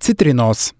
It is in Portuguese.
citrinos